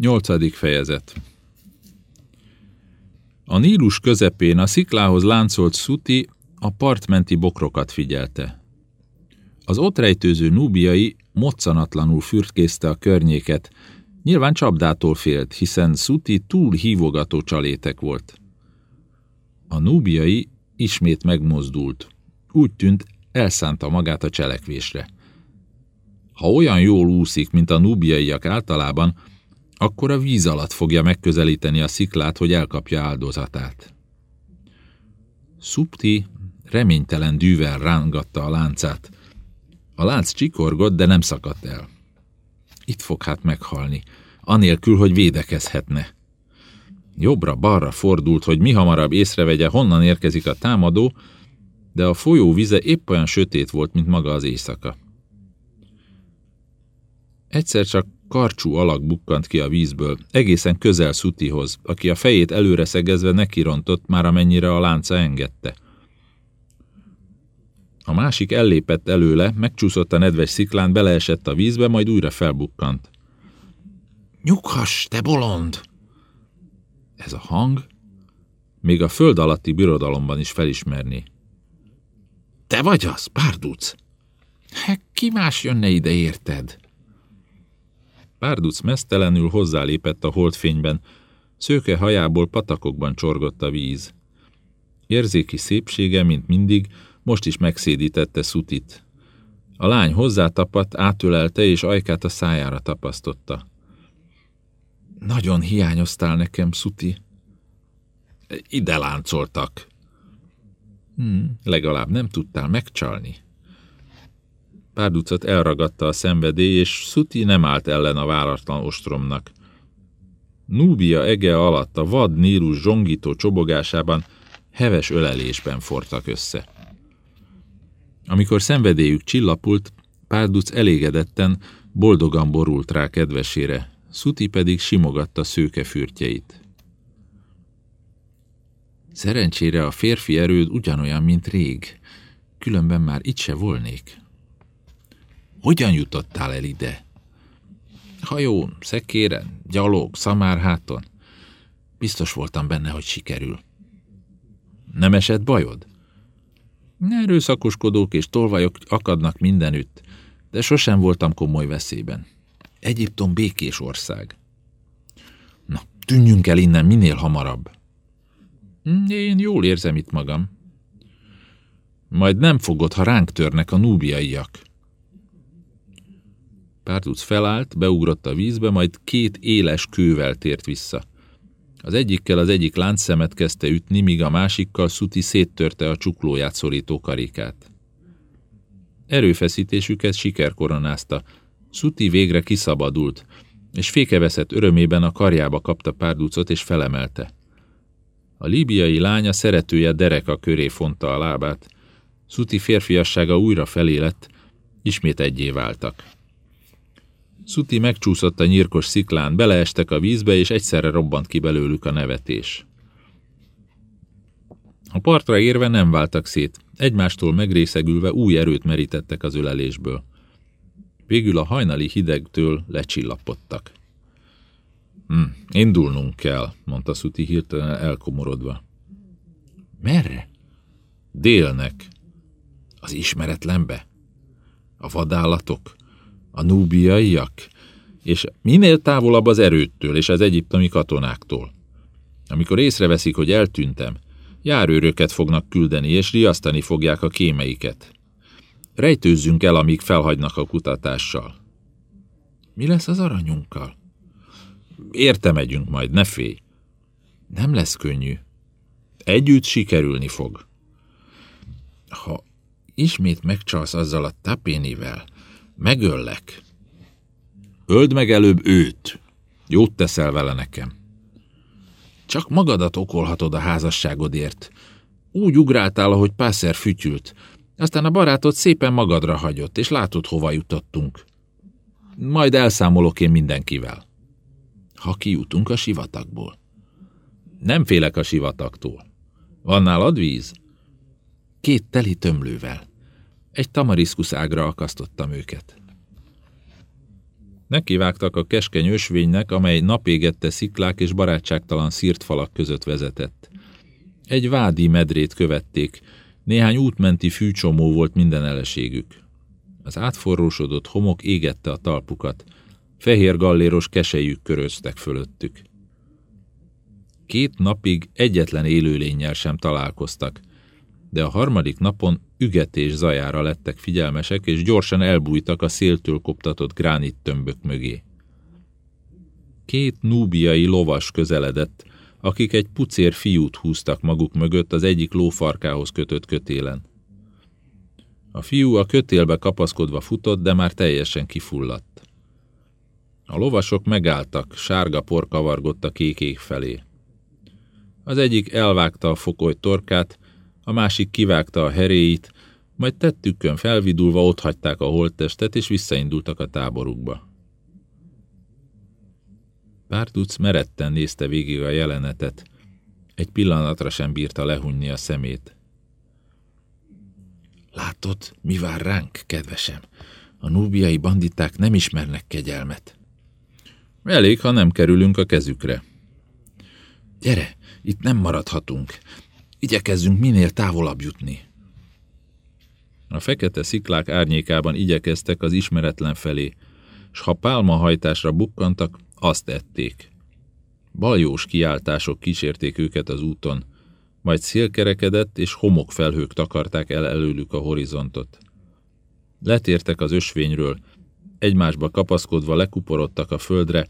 Nyolcadik fejezet A Nílus közepén a sziklához láncolt Szuti a partmenti bokrokat figyelte. Az ott rejtőző núbiai moccanatlanul fürtkészte a környéket, nyilván csapdától félt, hiszen Szuti túl hívogató csalétek volt. A núbiai ismét megmozdult. Úgy tűnt, elszánta magát a cselekvésre. Ha olyan jól úszik, mint a núbiaiak általában, akkor a víz alatt fogja megközelíteni a sziklát, hogy elkapja áldozatát. Szupti reménytelen dűvel rángatta a láncát. A lánc csikorgott, de nem szakadt el. Itt fog hát meghalni, anélkül, hogy védekezhetne. Jobbra-balra fordult, hogy mi hamarabb észrevegye, honnan érkezik a támadó, de a folyó vize épp olyan sötét volt, mint maga az éjszaka. Egyszer csak karcsú alak bukkant ki a vízből, egészen közel Szutihoz, aki a fejét előre szegezve nekirontott, már amennyire a lánca engedte. A másik ellépett előle, megcsúszott a nedves sziklán, beleesett a vízbe, majd újra felbukkant. Nyughass, te bolond! Ez a hang még a föld alatti birodalomban is felismerni. Te vagy az, Párduc? Hát ki más jönne ide, érted? Párduc mesztelenül hozzálépett a holdfényben, szőke hajából patakokban csorgott a víz. Érzéki szépsége, mint mindig, most is megszédítette Szutit. A lány hozzátapadt, átölelte, és ajkát a szájára tapasztotta. Nagyon hiányoztál nekem, Szuti. Ide láncoltak. Hmm, legalább nem tudtál megcsalni. Párducot elragadta a szenvedély, és Szuti nem állt ellen a váratlan ostromnak. Núbia ege alatt a vad Nílus zsongító csobogásában heves ölelésben fortak össze. Amikor szenvedélyük csillapult, Párduc elégedetten, boldogan borult rá kedvesére, Szuti pedig simogatta szőke fürtjeit. Szerencsére a férfi erőd ugyanolyan, mint rég, különben már itt se volnék. Hogyan jutottál el ide? Hajón, szekéren, gyalog, szamárháton. Biztos voltam benne, hogy sikerül. Nem esett bajod? Erőszakoskodók és tolvajok akadnak mindenütt, de sosem voltam komoly veszélyben. Egyiptom békés ország. Na, tűnjünk el innen minél hamarabb. Én jól érzem itt magam. Majd nem fogod, ha ránk törnek a núbiaiak. Párduc felállt, beugrott a vízbe, majd két éles kővel tért vissza. Az egyikkel az egyik láncszemet kezdte ütni, míg a másikkal Szuti széttörte a csuklóját szorító karikát. Erőfeszítésüket siker koronázta. Szuti végre kiszabadult, és fékeveszett örömében a karjába kapta párducot és felemelte. A líbiai lánya szeretője dereka köré fonta a lábát. Szuti férfiassága újra felé lett, ismét egyé váltak. Szuti megcsúszott a nyírkos sziklán, beleestek a vízbe, és egyszerre robbant ki belőlük a nevetés. A partra érve nem váltak szét, egymástól megrészegülve új erőt merítettek az ölelésből. Végül a hajnali hidegtől lecsillapodtak. Hm, indulnunk kell, mondta Szuti hirtelen elkomorodva. Merre? Délnek. Az ismeretlenbe? A vadállatok? A núbiaiak, és minél távolabb az erőttől és az egyiptomi katonáktól. Amikor észreveszik, hogy eltűntem, járőröket fognak küldeni, és riasztani fogják a kémeiket. Rejtőzzünk el, amíg felhagynak a kutatással. Mi lesz az aranyunkkal? Érte megyünk majd, ne félj. Nem lesz könnyű. Együtt sikerülni fog. Ha ismét megcsalsz azzal a tapénivel, Megöllek. Öld meg előbb őt. Jót teszel vele nekem. Csak magadat okolhatod a házasságodért. Úgy ugráltál, ahogy Pászer fütyült. Aztán a barátod szépen magadra hagyott, és látod, hova jutottunk. Majd elszámolok én mindenkivel. Ha kijutunk a sivatagból. Nem félek a sivatagtól. Van nálad víz? Két teli tömlővel. Egy tamariszkusz ágra akasztottam őket. Nekivágtak a keskeny ösvénynek, amely napégette sziklák és barátságtalan szírt falak között vezetett. Egy vádi medrét követték, néhány útmenti fűcsomó volt minden eleségük. Az átforrósodott homok égette a talpukat, fehér galléros kesejük köröztek fölöttük. Két napig egyetlen élőlényel sem találkoztak, de a harmadik napon ügetés zajára lettek figyelmesek, és gyorsan elbújtak a széltől koptatott gránit tömbök mögé. Két núbiai lovas közeledett, akik egy pucér fiút húztak maguk mögött az egyik lófarkához kötött kötélen. A fiú a kötélbe kapaszkodva futott, de már teljesen kifulladt. A lovasok megálltak, sárga por kavargott a kékék felé. Az egyik elvágta a fokoly torkát, a másik kivágta a heréit, majd tettükön felvidulva otthagyták a holttestet, és visszaindultak a táborukba. Pártuc meretten nézte végig a jelenetet. Egy pillanatra sem bírta lehunni a szemét. Látod, mi vár ránk, kedvesem? A núbiai banditák nem ismernek kegyelmet. Elég, ha nem kerülünk a kezükre. Gyere, itt nem maradhatunk. Igyekezzünk minél távolabb jutni. A fekete sziklák árnyékában igyekeztek az ismeretlen felé, s ha pálmahajtásra bukkantak, azt ették. Baljós kiáltások kísérték őket az úton, majd szélkerekedett és homokfelhők takarták el előlük a horizontot. Letértek az ösvényről, egymásba kapaszkodva lekuporodtak a földre,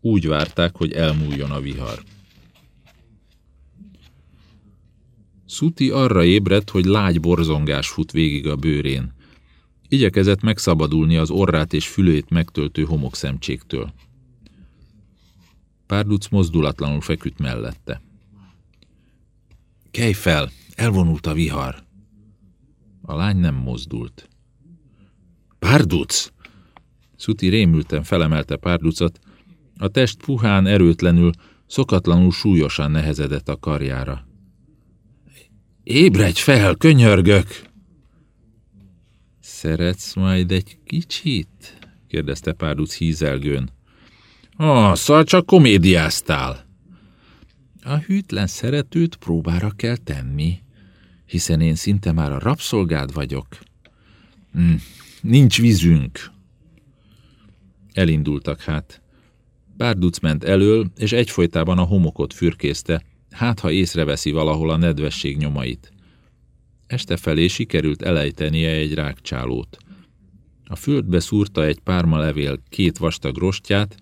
úgy várták, hogy elmúljon a vihar. Szuti arra ébredt, hogy lágy borzongás fut végig a bőrén. Igyekezett megszabadulni az orrát és fülét megtöltő homokszemcséktől. Párduc mozdulatlanul feküdt mellette. Kelj fel, elvonult a vihar. A lány nem mozdult. Párduc! Szuti rémülten felemelte párducot, a test puhán, erőtlenül, szokatlanul súlyosan nehezedett a karjára. Ébredj fel, könyörgök! Szeretsz majd egy kicsit? kérdezte Párduc hízelgőn. Ah, szóval csak komédiáztál. A hűtlen szeretőt próbára kell tenni, hiszen én szinte már a rabszolgád vagyok. Hm, nincs vízünk. Elindultak hát. Párduc ment elől, és egyfolytában a homokot fürkészte, hát ha észreveszi valahol a nedvesség nyomait. Este felé sikerült elejtenie egy rákcsálót. A földbe szúrta egy párma levél két vastag rostját,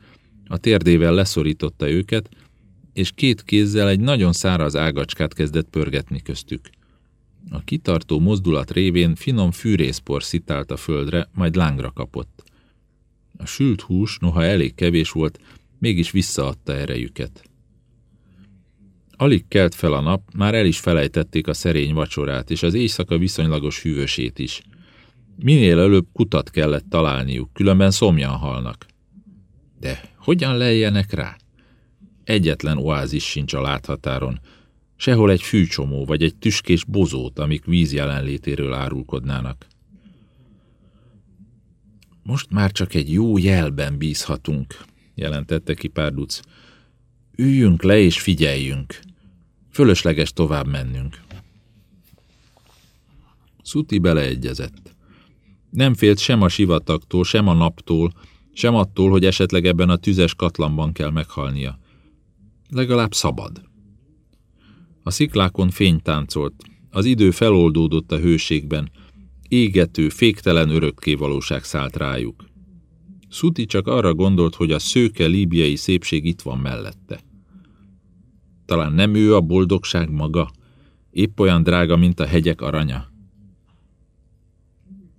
a térdével leszorította őket, és két kézzel egy nagyon száraz ágacskát kezdett pörgetni köztük. A kitartó mozdulat révén finom fűrészpor szitált a földre, majd lángra kapott. A sült hús, noha elég kevés volt, mégis visszaadta erejüket. Alig kelt fel a nap, már el is felejtették a szerény vacsorát, és az éjszaka viszonylagos hűvösét is. Minél előbb kutat kellett találniuk, különben szomjan halnak. De hogyan lejjenek rá? Egyetlen oázis sincs a láthatáron, sehol egy fűcsomó vagy egy tüskés bozót, amik víz jelenlétéről árulkodnának. Most már csak egy jó jelben bízhatunk, jelentette ki Párduc. Üljünk le és figyeljünk. Fölösleges tovább mennünk. Szuti beleegyezett. Nem félt sem a sivatagtól, sem a naptól, sem attól, hogy esetleg ebben a tüzes katlanban kell meghalnia. Legalább szabad. A sziklákon fény táncolt, az idő feloldódott a hőségben, égető, féktelen örökkévalóság szállt rájuk. Szuti csak arra gondolt, hogy a szőke líbiai szépség itt van mellette. Talán nem ő a boldogság maga, épp olyan drága, mint a hegyek aranya.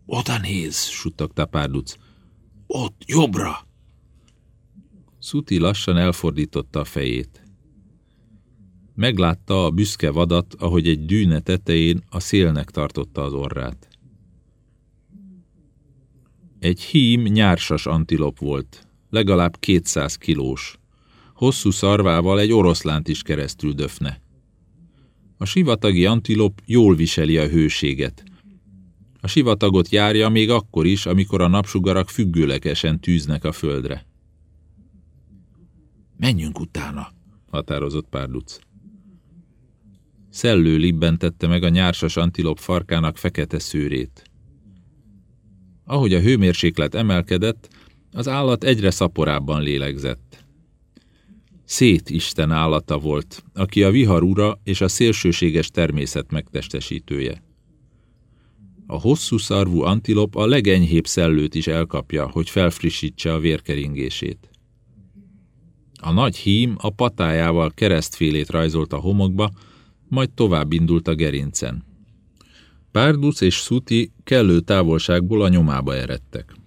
Oda néz, suttogta Párduc. Ott, jobbra! Szuti lassan elfordította a fejét. Meglátta a büszke vadat, ahogy egy dűne tetején a szélnek tartotta az orrát. Egy hím nyársas antilop volt, legalább 200 kilós. Hosszú szarvával egy oroszlánt is keresztül döfne. A sivatagi antilop jól viseli a hőséget. A sivatagot járja még akkor is, amikor a napsugarak függőlegesen tűznek a földre. Menjünk utána, határozott Párduc. Szellő libbentette meg a nyársas antilop farkának fekete szőrét. Ahogy a hőmérséklet emelkedett, az állat egyre szaporábban lélegzett. Szét Isten állata volt, aki a vihar ura és a szélsőséges természet megtestesítője. A hosszú szarvú antilop a legenyhébb szellőt is elkapja, hogy felfrissítse a vérkeringését. A nagy hím a patájával keresztfélét rajzolt a homokba, majd tovább indult a gerincen. Párduc és Szuti kellő távolságból a nyomába eredtek.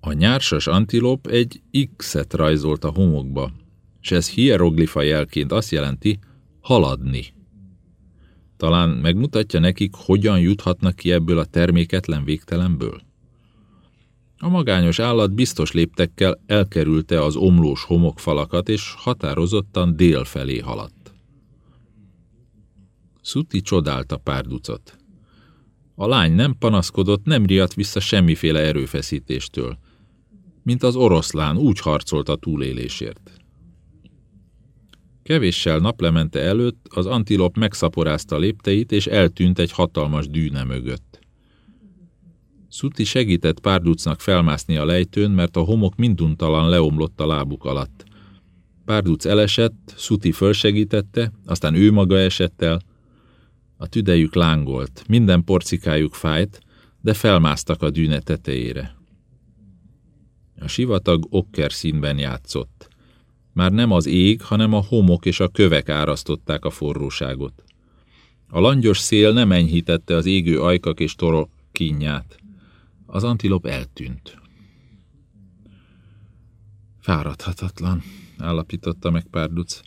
A nyársas antilop egy X-et rajzolt a homokba, és ez hieroglifa jelként azt jelenti haladni. Talán megmutatja nekik, hogyan juthatnak ki ebből a terméketlen végtelenből? A magányos állat biztos léptekkel elkerülte az omlós homokfalakat, és határozottan dél felé haladt. Szuti csodálta párducot. A lány nem panaszkodott, nem riadt vissza semmiféle erőfeszítéstől. Mint az oroszlán, úgy harcolt a túlélésért. Kevéssel naplemente előtt az antilop megszaporázta lépteit, és eltűnt egy hatalmas dűne mögött. Szuti segített Párducnak felmászni a lejtőn, mert a homok minduntalan leomlott a lábuk alatt. Párduc elesett, Szuti fölsegítette, aztán ő maga esett el. A tüdejük lángolt, minden porcikájuk fájt, de felmásztak a dűne tetejére. A sivatag okker színben játszott. Már nem az ég, hanem a homok és a kövek árasztották a forróságot. A langyos szél nem enyhítette az égő ajkak és torok kínját. Az antilop eltűnt. Fáradhatatlan, állapította meg Párduc.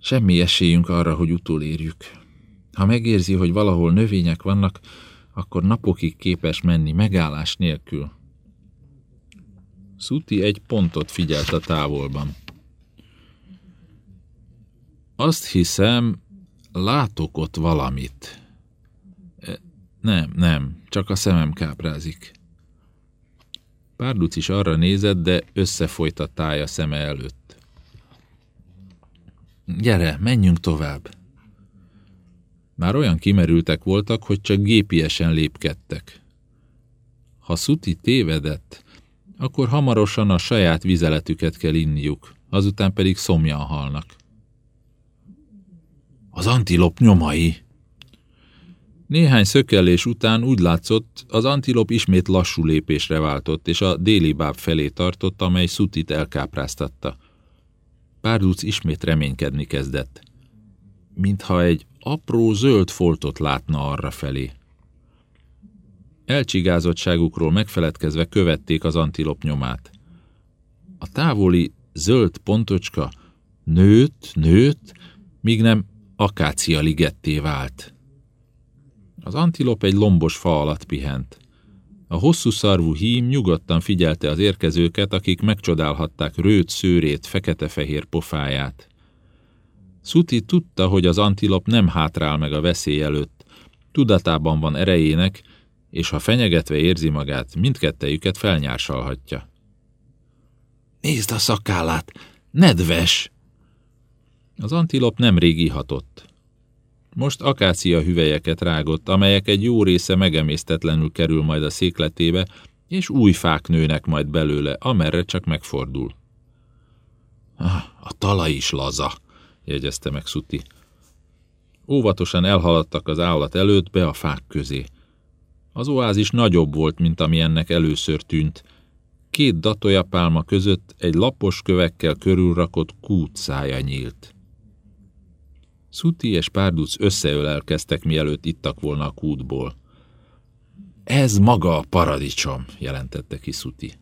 Semmi esélyünk arra, hogy utolérjük. Ha megérzi, hogy valahol növények vannak, akkor napokig képes menni megállás nélkül. Szuti egy pontot figyelt a távolban. Azt hiszem, látok ott valamit. E, nem, nem, csak a szemem káprázik. Párduc is arra nézett, de összefolyt a tája szeme előtt. Gyere, menjünk tovább. Már olyan kimerültek voltak, hogy csak gépiesen lépkedtek. Ha Szuti tévedett, akkor hamarosan a saját vizeletüket kell inniuk, azután pedig szomjan halnak. Az antilop nyomai! Néhány szökellés után úgy látszott, az antilop ismét lassú lépésre váltott, és a déli báb felé tartott, amely Szutit elkápráztatta. Párduc ismét reménykedni kezdett. Mintha egy apró zöld foltot látna arra felé. Elcsigázottságukról megfeledkezve követték az antilop nyomát. A távoli zöld pontocska nőtt, nőtt, míg nem akácia ligetté vált. Az antilop egy lombos fa alatt pihent. A hosszú szarvú hím nyugodtan figyelte az érkezőket, akik megcsodálhatták rőt szőrét, fekete-fehér pofáját. Szuti tudta, hogy az antilop nem hátrál meg a veszély előtt. Tudatában van erejének, és ha fenyegetve érzi magát, mindkettejüket felnyársalhatja. Nézd a szakállát! Nedves! Az antilop nem régi hatott. Most akácia hüvelyeket rágott, amelyek egy jó része megemésztetlenül kerül majd a székletébe, és új fák nőnek majd belőle, amerre csak megfordul. Ah, a talaj is laza, jegyezte meg Szuti. Óvatosan elhaladtak az állat előtt be a fák közé. Az oázis nagyobb volt, mint ami ennek először tűnt. Két datójapálma között egy lapos kövekkel körülrakott kút szája nyílt. Szuti és Párduc összeölelkeztek, mielőtt ittak volna a kútból. Ez maga a paradicsom, jelentette ki Szuti.